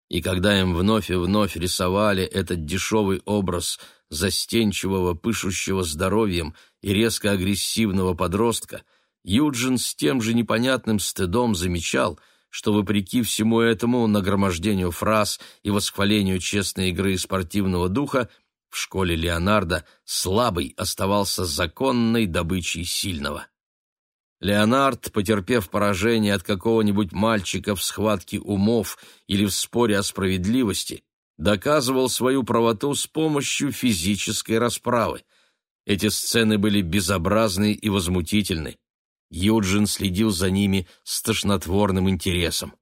И когда им вновь и вновь рисовали этот дешевый образ застенчивого, пышущего здоровьем и резко агрессивного подростка, Юджин с тем же непонятным стыдом замечал, что, вопреки всему этому нагромождению фраз и восхвалению честной игры и спортивного духа, в школе Леонардо слабый оставался законной добычей сильного. Леонард, потерпев поражение от какого-нибудь мальчика в схватке умов или в споре о справедливости, доказывал свою правоту с помощью физической расправы. Эти сцены были безобразны и возмутительны. Юджин следил за ними с тошнотворным интересом.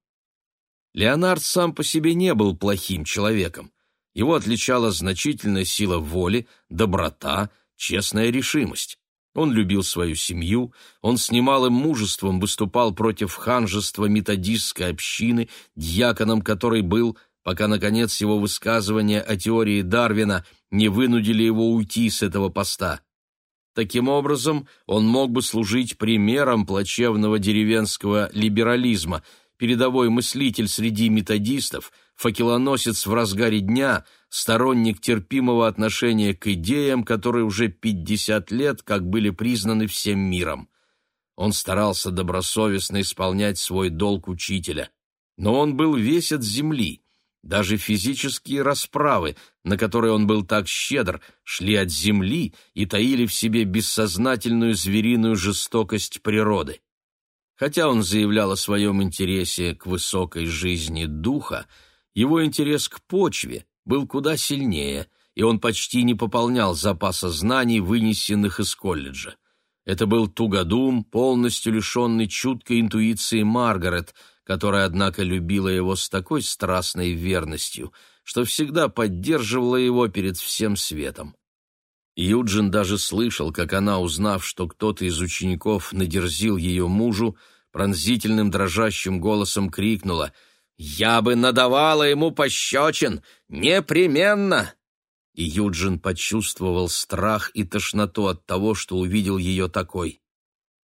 Леонард сам по себе не был плохим человеком. Его отличала значительная сила воли, доброта, честная решимость. Он любил свою семью, он с немалым мужеством выступал против ханжества методистской общины, дьяконом которой был, пока, наконец, его высказывания о теории Дарвина не вынудили его уйти с этого поста. Таким образом, он мог бы служить примером плачевного деревенского либерализма, передовой мыслитель среди методистов, факелоносец в разгаре дня, сторонник терпимого отношения к идеям, которые уже 50 лет как были признаны всем миром. Он старался добросовестно исполнять свой долг учителя. Но он был весь от земли. Даже физические расправы, на которые он был так щедр, шли от земли и таили в себе бессознательную звериную жестокость природы. Хотя он заявлял о своем интересе к высокой жизни духа, его интерес к почве был куда сильнее, и он почти не пополнял запаса знаний, вынесенных из колледжа. Это был тугодум, полностью лишенный чуткой интуиции Маргарет, которая, однако, любила его с такой страстной верностью, что всегда поддерживала его перед всем светом. Юджин даже слышал, как она, узнав, что кто-то из учеников надерзил ее мужу, пронзительным дрожащим голосом крикнула «Я бы надавала ему пощечин! Непременно!» и Юджин почувствовал страх и тошноту от того, что увидел ее такой.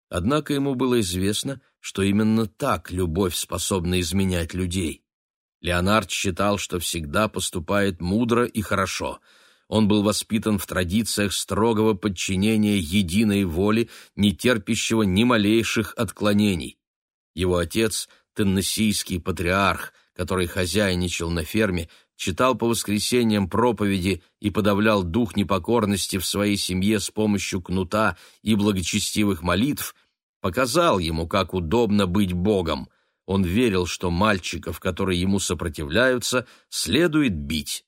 Однако ему было известно, что именно так любовь способна изменять людей. Леонард считал, что всегда поступает мудро и хорошо. Он был воспитан в традициях строгого подчинения единой воле, не терпящего ни малейших отклонений. Его отец, теннессийский патриарх, который хозяйничал на ферме, читал по воскресеньям проповеди и подавлял дух непокорности в своей семье с помощью кнута и благочестивых молитв, показал ему, как удобно быть Богом. Он верил, что мальчиков, которые ему сопротивляются, следует бить.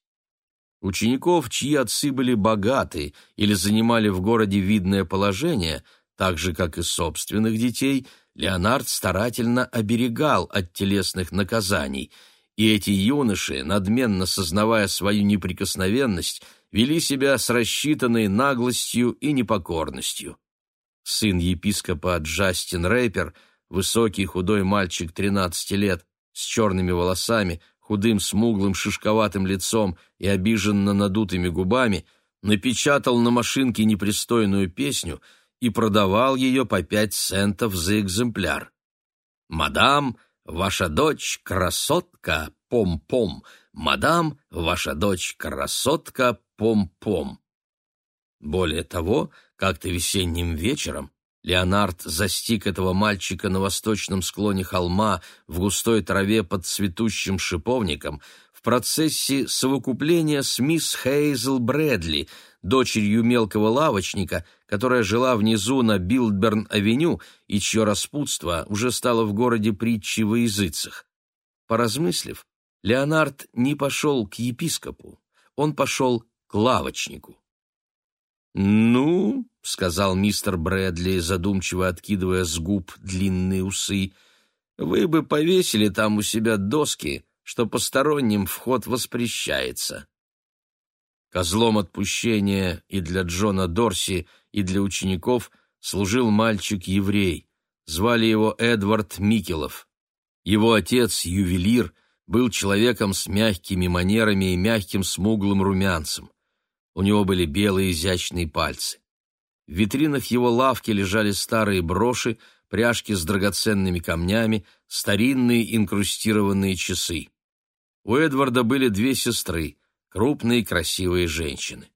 Учеников, чьи отцы были богаты или занимали в городе видное положение, так же, как и собственных детей, Леонард старательно оберегал от телесных наказаний – и эти юноши, надменно сознавая свою неприкосновенность, вели себя с рассчитанной наглостью и непокорностью. Сын епископа Джастин Рейпер, высокий худой мальчик 13 лет, с черными волосами, худым смуглым шишковатым лицом и обиженно надутыми губами, напечатал на машинке непристойную песню и продавал ее по пять центов за экземпляр. «Мадам, Ваша дочь красотка, пом-пом. Мадам, ваша дочь красотка, пом-пом. Более того, как-то весенним вечером Леонард застиг этого мальчика на восточном склоне холма в густой траве под цветущим шиповником в процессе совокупления с мисс Хейзел Брэдли, дочерью мелкого лавочника, которая жила внизу на Билдберн-авеню и чье распутство уже стало в городе притчей во языцах. Поразмыслив, Леонард не пошел к епископу, он пошел к лавочнику. «Ну», — сказал мистер Брэдли, задумчиво откидывая с губ длинные усы, — «вы бы повесили там у себя доски, что посторонним вход воспрещается». Козлом отпущения и для Джона Дорси, и для учеников служил мальчик-еврей. Звали его Эдвард Микелов. Его отец, ювелир, был человеком с мягкими манерами и мягким смуглым румянцем. У него были белые изящные пальцы. В витринах его лавки лежали старые броши, пряжки с драгоценными камнями, старинные инкрустированные часы. У Эдварда были две сестры, крупные красивые женщины.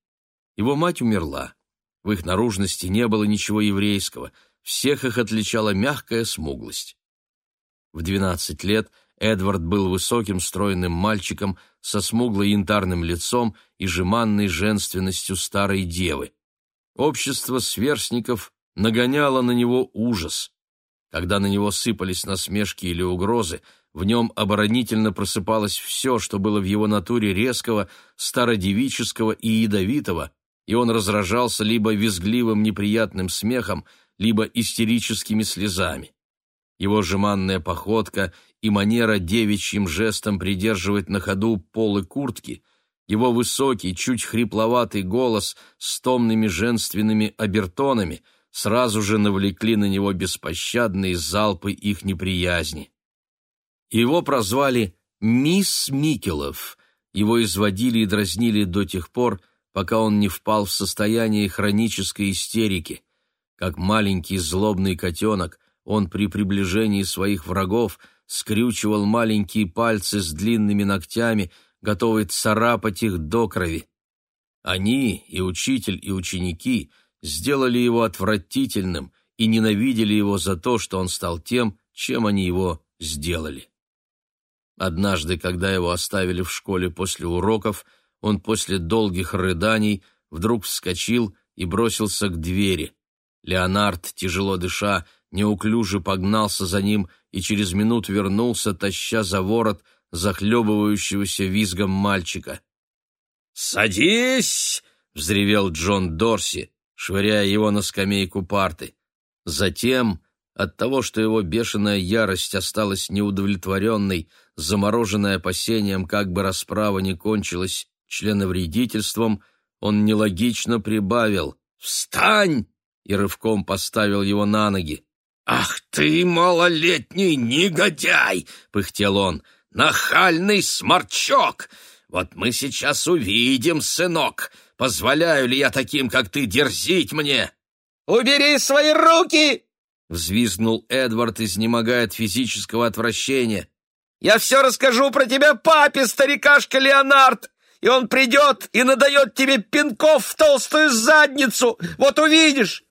Его мать умерла. В их наружности не было ничего еврейского, всех их отличала мягкая смуглость. В двенадцать лет Эдвард был высоким стройным мальчиком со смугло-янтарным лицом и жеманной женственностью старой девы. Общество сверстников нагоняло на него ужас. Когда на него сыпались насмешки или угрозы, в нем оборонительно просыпалось все, что было в его натуре резкого, стародевического и ядовитого, и он разражался либо визгливым неприятным смехом, либо истерическими слезами. Его жеманная походка и манера девичьим жестом придерживать на ходу полы куртки, его высокий, чуть хрипловатый голос с томными женственными обертонами сразу же навлекли на него беспощадные залпы их неприязни. Его прозвали Мисс Микелов. Его изводили и дразнили до тех пор, пока он не впал в состояние хронической истерики. Как маленький злобный котенок, он при приближении своих врагов скрючивал маленькие пальцы с длинными ногтями, готовый царапать их до крови. Они, и учитель, и ученики, сделали его отвратительным и ненавидели его за то, что он стал тем, чем они его сделали. Однажды, когда его оставили в школе после уроков, он после долгих рыданий вдруг вскочил и бросился к двери. Леонард, тяжело дыша, неуклюже погнался за ним и через минуту вернулся, таща за ворот захлебывающегося визгом мальчика.
«Садись!» — взревел Джон Дорси, швыряя его на скамейку парты.
Затем, от того, что его бешеная ярость осталась неудовлетворенной, замороженная опасением, как бы расправа не кончилась членовредительством, он нелогично прибавил «Встань!» и рывком поставил его на ноги.
«Ах ты, малолетний негодяй!» — пыхтел он. «Нахальный сморчок! Вот мы сейчас увидим, сынок, позволяю ли я таким, как ты, дерзить мне!»
«Убери свои руки!»
— взвизгнул Эдвард, изнемогая от физического отвращения.
«Я все расскажу про тебя папе, старикашка Леонард, и он придет и надает тебе пинков в толстую задницу, вот увидишь!»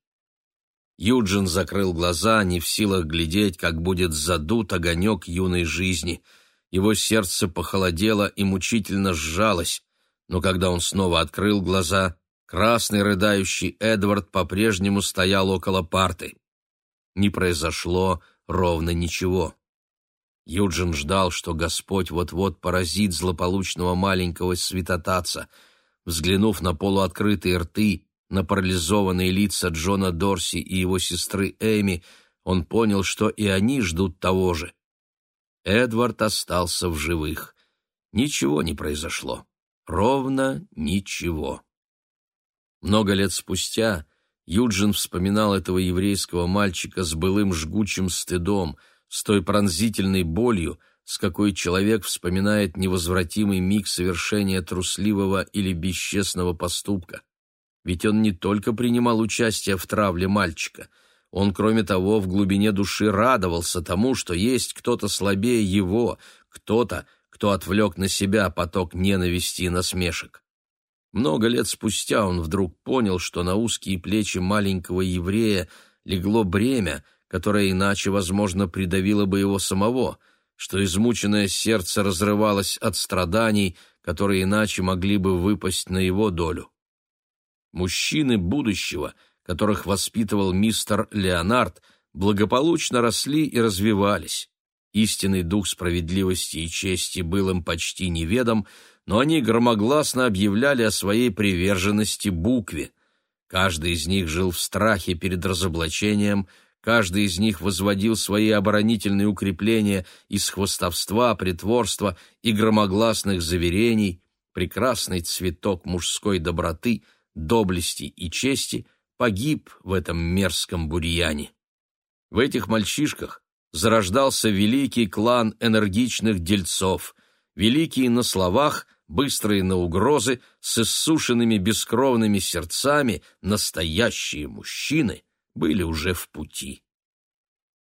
Юджин закрыл глаза, не в силах глядеть, как будет задут огонек юной жизни — его сердце похолодело и мучительно сжалось, но когда он снова открыл глаза, красный рыдающий Эдвард по-прежнему стоял около парты. Не произошло ровно ничего. Юджин ждал, что Господь вот-вот поразит злополучного маленького святотатца. Взглянув на полуоткрытые рты, на парализованные лица Джона Дорси и его сестры Эми, он понял, что и они ждут того же. Эдвард остался в живых. Ничего не произошло. Ровно ничего. Много лет спустя Юджин вспоминал этого еврейского мальчика с былым жгучим стыдом, с той пронзительной болью, с какой человек вспоминает невозвратимый миг совершения трусливого или бесчестного поступка. Ведь он не только принимал участие в травле мальчика — он, кроме того, в глубине души радовался тому, что есть кто-то слабее его, кто-то, кто отвлек на себя поток ненависти и насмешек. Много лет спустя он вдруг понял, что на узкие плечи маленького еврея легло бремя, которое иначе, возможно, придавило бы его самого, что измученное сердце разрывалось от страданий, которые иначе могли бы выпасть на его долю. Мужчины будущего — которых воспитывал мистер Леонард, благополучно росли и развивались. Истинный дух справедливости и чести был им почти неведом, но они громогласно объявляли о своей приверженности букве. Каждый из них жил в страхе перед разоблачением, каждый из них возводил свои оборонительные укрепления из хвостовства, притворства и громогласных заверений, прекрасный цветок мужской доброты, доблести и чести — погиб в этом мерзком бурьяне. В этих мальчишках зарождался великий клан энергичных дельцов, великие на словах, быстрые на угрозы, с иссушенными бескровными сердцами, настоящие мужчины были уже в пути.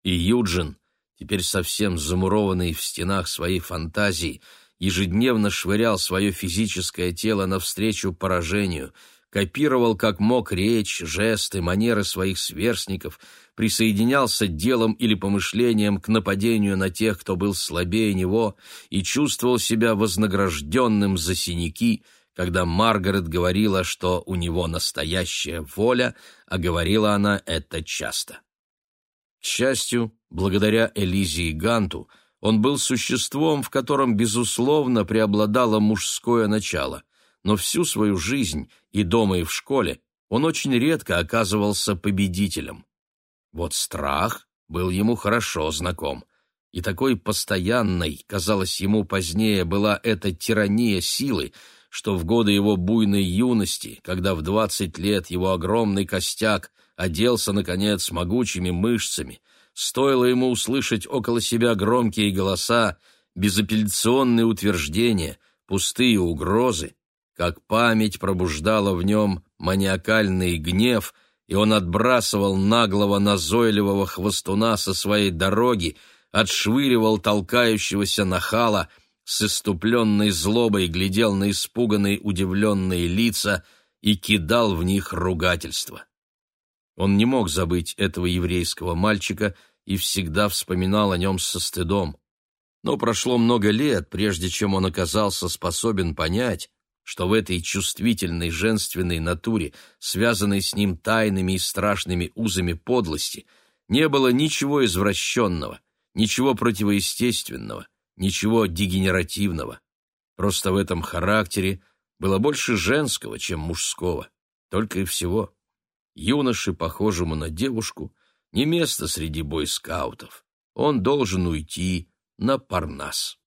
И Юджин, теперь совсем замурованный в стенах своей фантазии, ежедневно швырял свое физическое тело навстречу поражению — копировал как мог речь, жесты, манеры своих сверстников, присоединялся делом или помышлением к нападению на тех, кто был слабее него, и чувствовал себя вознагражденным за синяки, когда Маргарет говорила, что у него настоящая воля, а говорила она это часто. К счастью, благодаря Элизе и Ганту, он был существом, в котором, безусловно, преобладало мужское начало но всю свою жизнь и дома, и в школе он очень редко оказывался победителем. Вот страх был ему хорошо знаком, и такой постоянной, казалось ему позднее, была эта тирания силы, что в годы его буйной юности, когда в двадцать лет его огромный костяк оделся, наконец, могучими мышцами, стоило ему услышать около себя громкие голоса, безапелляционные утверждения, пустые угрозы, как память пробуждала в нем маниакальный гнев, и он отбрасывал наглого назойливого хвостуна со своей дороги, отшвыривал толкающегося нахала, с иступленной злобой глядел на испуганные удивленные лица и кидал в них ругательства. Он не мог забыть этого еврейского мальчика и всегда вспоминал о нем со стыдом. Но прошло много лет, прежде чем он оказался способен понять, что в этой чувствительной женственной натуре, связанной с ним тайными и страшными узами подлости, не было ничего извращенного, ничего противоестественного, ничего дегенеративного. Просто в этом характере было больше женского, чем мужского, только и всего. Юноше, похожему на девушку, не место среди бойскаутов. Он должен уйти на Парнас.